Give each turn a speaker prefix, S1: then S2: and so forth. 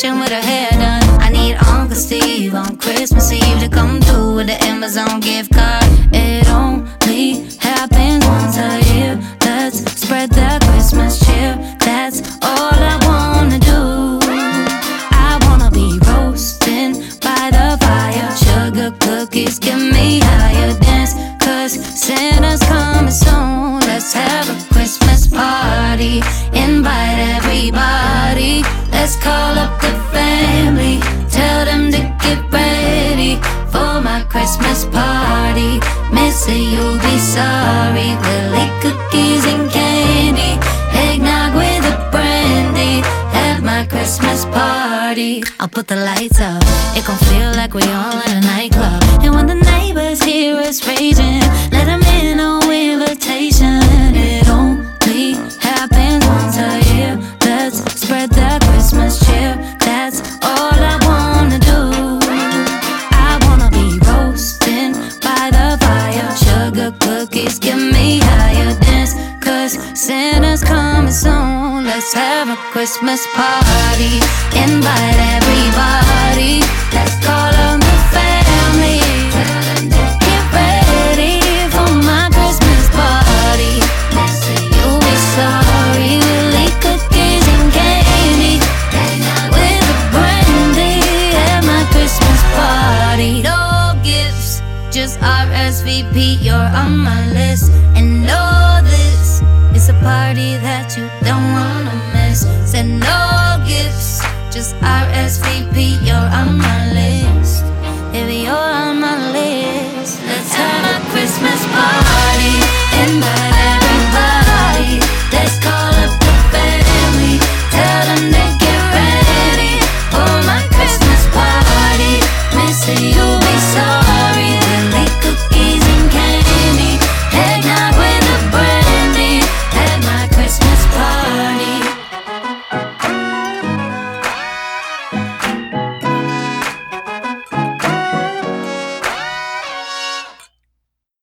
S1: kitchen with her hair done. I need Uncle Steve on Christmas Eve to come through with the Amazon gift card. It only happens once a year. Let's spread that Christmas cheer. That's all I wanna do. I wanna be roasting by the fire. Sugar cookies give me higher dance. Cause Santa's coming soon. Let's have a Christmas party. You'll be sorry. Eat cookies and candy. Eggnog with a brandy at my Christmas party. I'll put the lights up. It gon' feel like we all in a nightclub. And when the neighbors hear us raging, Let's have a Christmas party. Invite everybody. Let's call on the family. Get ready for my Christmas party. You'll be sorry. We'll eat cookies and candy. With a brandy at my Christmas party. No gifts, just RSVP. You're on my list. Just RSVP, you're on my list. If you